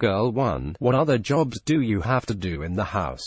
Girl 1. What other jobs do you have to do in the house?